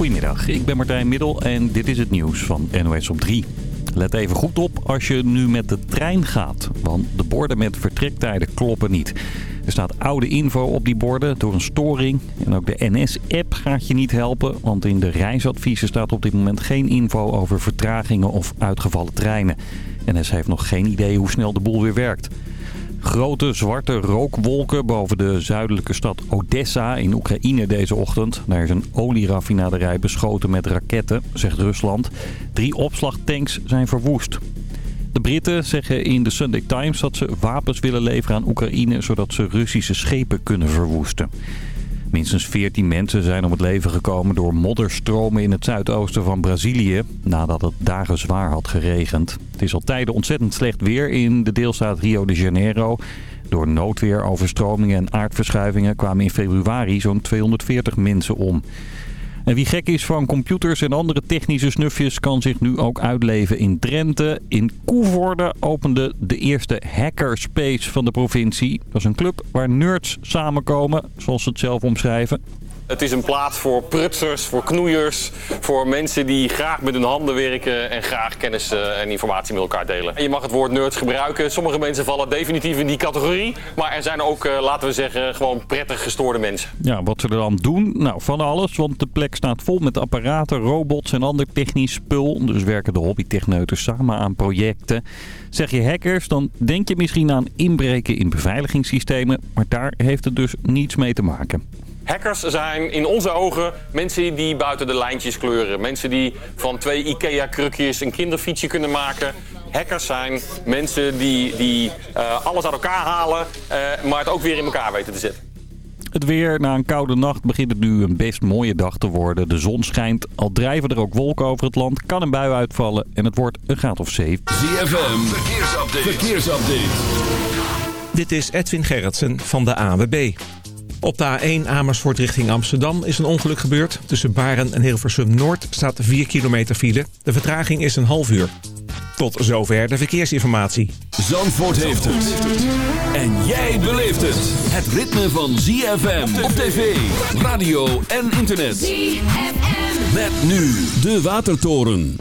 Goedemiddag, ik ben Martijn Middel en dit is het nieuws van NOS op 3. Let even goed op als je nu met de trein gaat, want de borden met vertrektijden kloppen niet. Er staat oude info op die borden door een storing. En ook de NS-app gaat je niet helpen, want in de reisadviezen staat op dit moment geen info over vertragingen of uitgevallen treinen. NS heeft nog geen idee hoe snel de boel weer werkt. Grote zwarte rookwolken boven de zuidelijke stad Odessa in Oekraïne deze ochtend. Daar is een olieraffinaderij beschoten met raketten, zegt Rusland. Drie opslagtanks zijn verwoest. De Britten zeggen in de Sunday Times dat ze wapens willen leveren aan Oekraïne... zodat ze Russische schepen kunnen verwoesten. Minstens 14 mensen zijn om het leven gekomen door modderstromen in het zuidoosten van Brazilië... nadat het dagen zwaar had geregend. Het is al tijden ontzettend slecht weer in de deelstaat Rio de Janeiro. Door noodweer, overstromingen en aardverschuivingen kwamen in februari zo'n 240 mensen om. En wie gek is van computers en andere technische snufjes kan zich nu ook uitleven in Drenthe. In Koevoorde opende de eerste hackerspace van de provincie. Dat is een club waar nerds samenkomen, zoals ze het zelf omschrijven. Het is een plaats voor prutsers, voor knoeiers, voor mensen die graag met hun handen werken en graag kennis eh, en informatie met elkaar delen. En je mag het woord nerds gebruiken. Sommige mensen vallen definitief in die categorie. Maar er zijn ook, eh, laten we zeggen, gewoon prettig gestoorde mensen. Ja, wat ze er dan doen? Nou, van alles. Want de plek staat vol met apparaten, robots en ander technisch spul. Dus werken de hobbytechneuten samen aan projecten. Zeg je hackers, dan denk je misschien aan inbreken in beveiligingssystemen. Maar daar heeft het dus niets mee te maken. Hackers zijn in onze ogen mensen die buiten de lijntjes kleuren. Mensen die van twee IKEA-krukjes een kinderfietsje kunnen maken. Hackers zijn mensen die, die uh, alles uit elkaar halen, uh, maar het ook weer in elkaar weten te zetten. Het weer. Na een koude nacht begint het nu een best mooie dag te worden. De zon schijnt, al drijven er ook wolken over het land. Kan een bui uitvallen en het wordt een graad of 7. ZFM, verkeersupdate. verkeersupdate. Dit is Edwin Gerritsen van de AWB. Op de A1 Amersfoort richting Amsterdam is een ongeluk gebeurd. Tussen Baren en Hilversum Noord staat 4 kilometer file. De vertraging is een half uur. Tot zover de verkeersinformatie. Zandvoort heeft het. En jij beleeft het. Het ritme van ZFM op tv, radio en internet. ZFM. Met nu de Watertoren.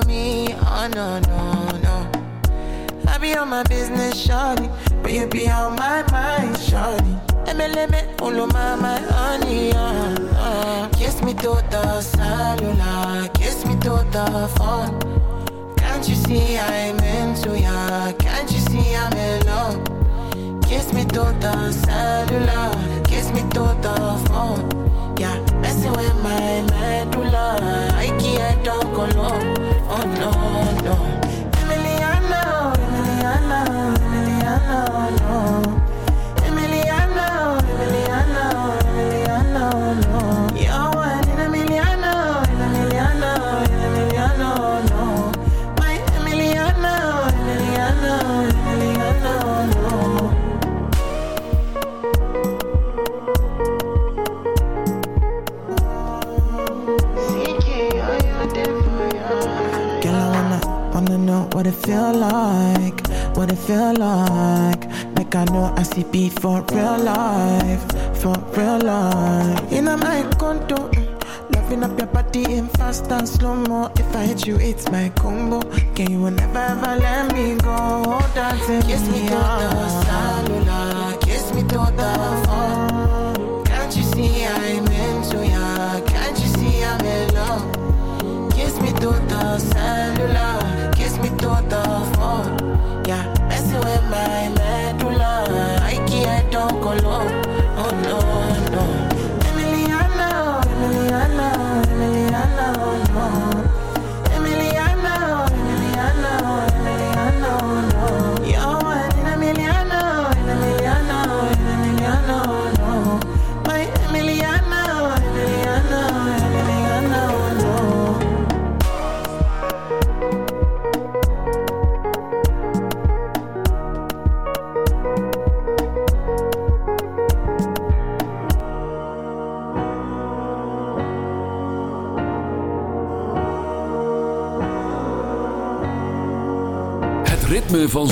To me. Oh no, no, no. I be on my business, shawty. But you be on my mind, shawty. MLM, follow my, my honey, uh, uh. Kiss me to the cellular, kiss me to the phone. Can't you see I'm into ya? Can't you see I'm in love? Kiss me to the cellular, kiss me to the phone. Yeah, messing with my medulla. I can't talk alone. Oh no, no. Emiliano, Emiliano, Emiliano, no. Beat for real life, for real life. In a my condo, loving up your body in fast and slow mo. If I hit you, it's my combo. Can you never ever let me go? Dancing kiss me to the cellular,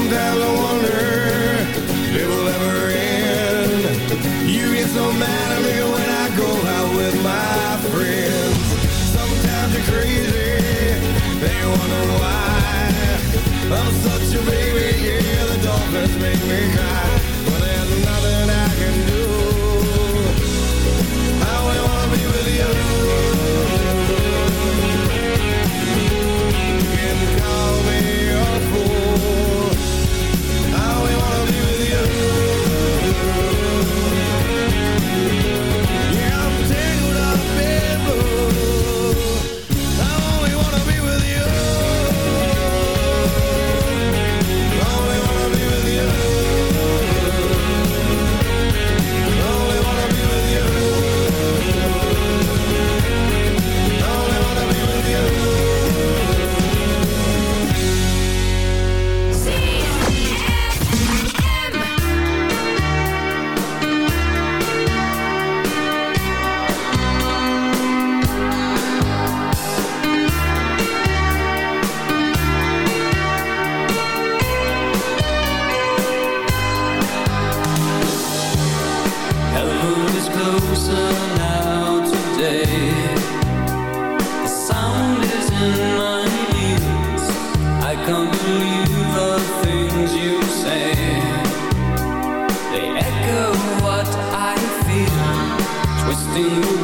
some times I wonder it will ever end. You get so mad at me when I go out with my friends. Sometimes you're crazy, they wonder why.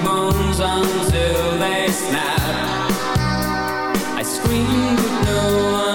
Bones until they snap. I scream, but no one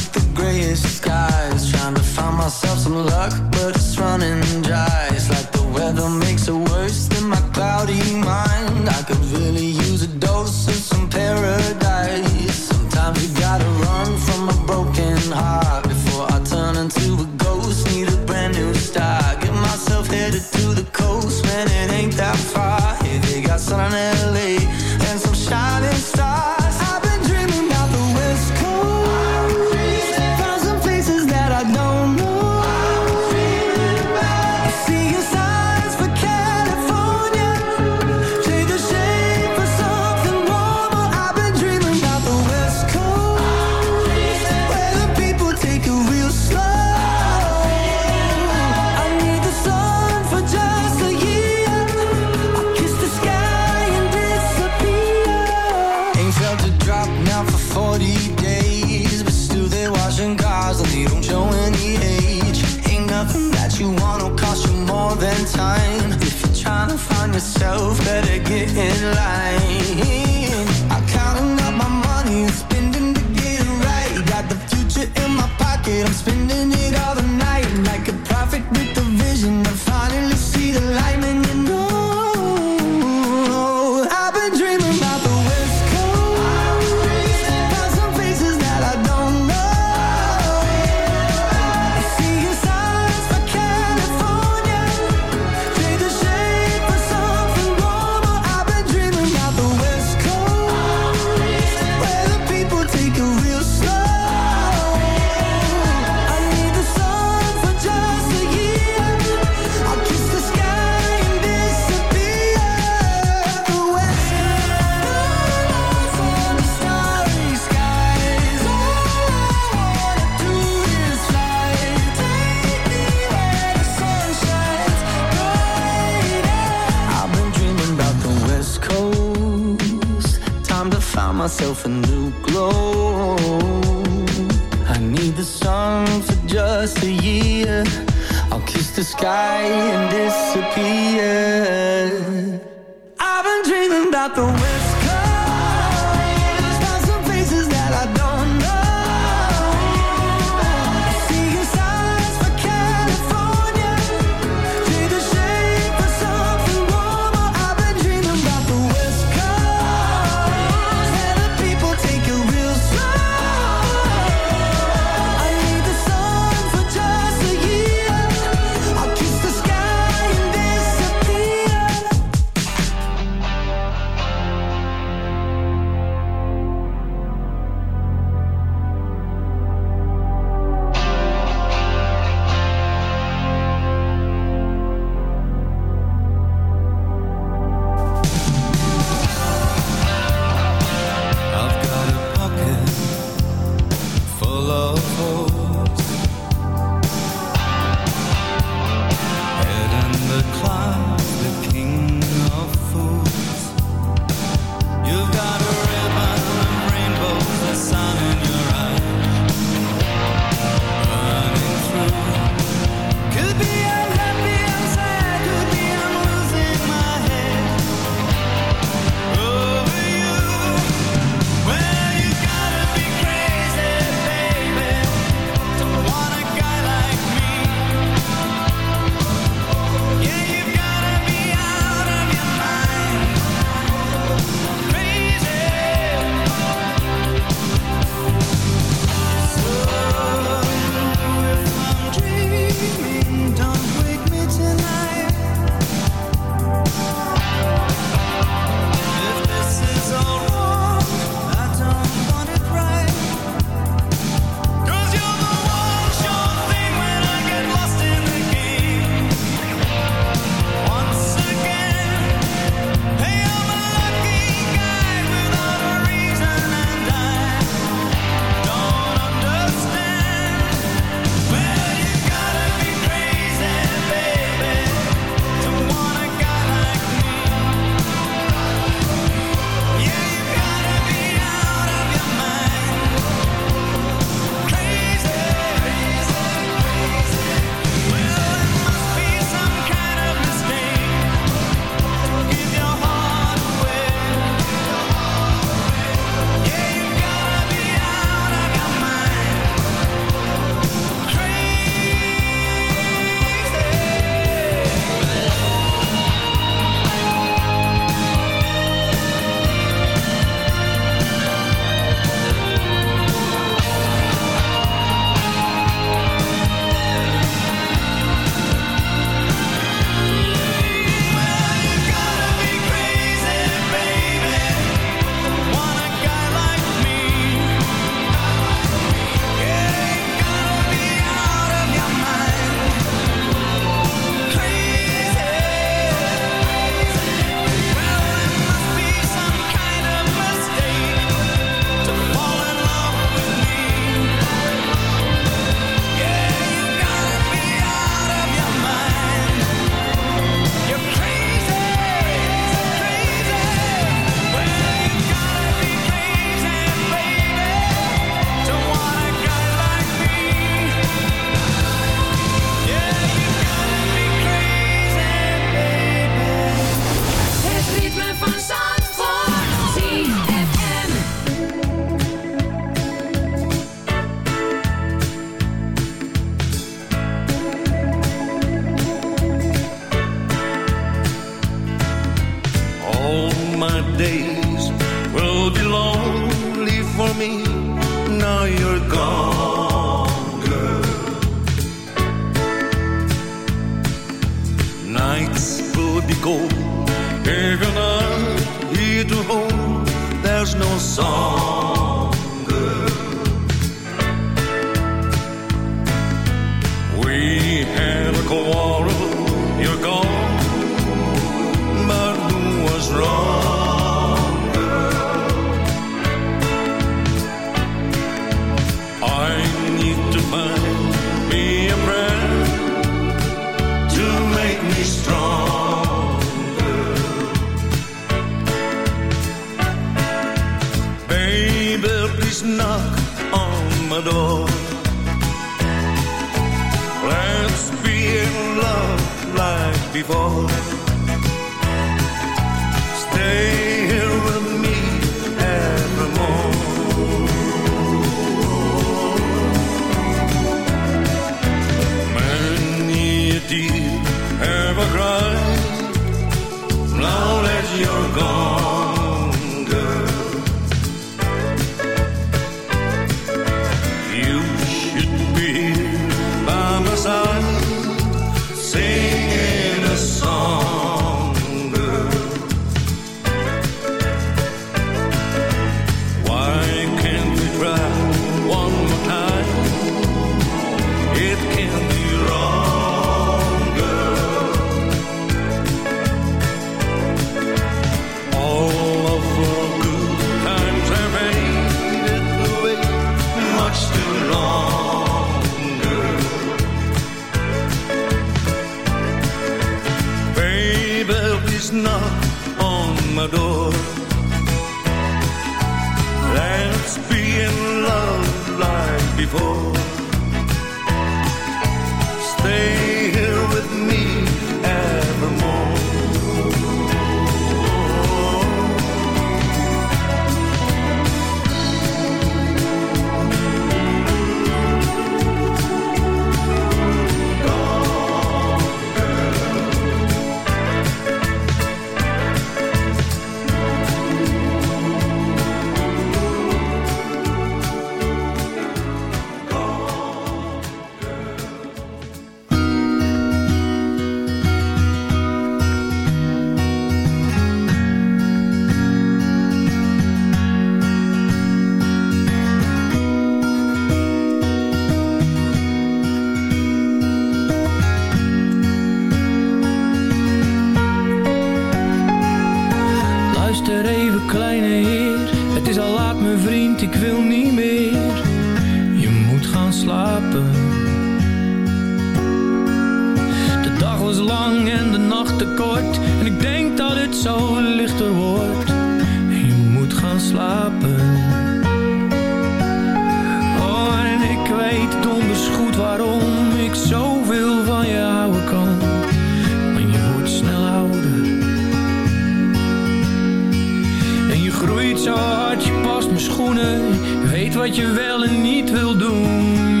Zo hard je past mijn schoenen. Weet wat je wel en niet wil doen.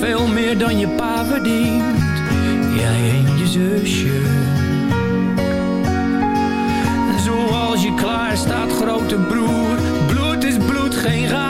veel meer dan je pa verdient. Jij en je zusje. Zoals je klaar staat, grote broer. Bloed is bloed, geen raar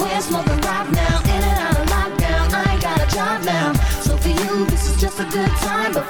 Somewhere smoking rock now. In and out of lockdown I ain't got a job now. So for you this is just a good time. But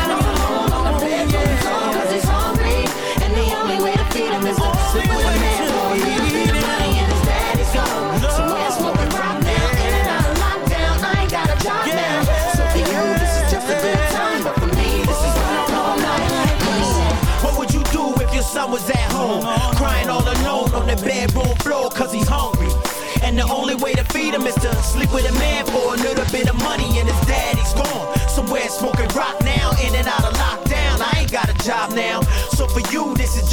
the bedroom floor cause he's hungry. And the only way to feed him is to sleep with a man for a little bit of money and his daddy's gone. Somewhere smoking rock now, in and out of lockdown. I ain't got a job now. So for you,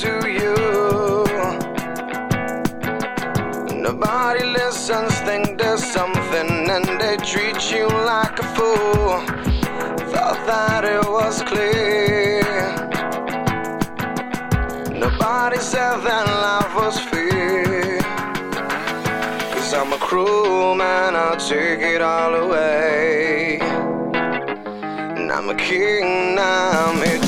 To you. Nobody listens, think there's something, and they treat you like a fool. Thought that it was clear. Nobody said that life was fair. Cause I'm a cruel man, I'll take it all away. And I'm a king, now I'm here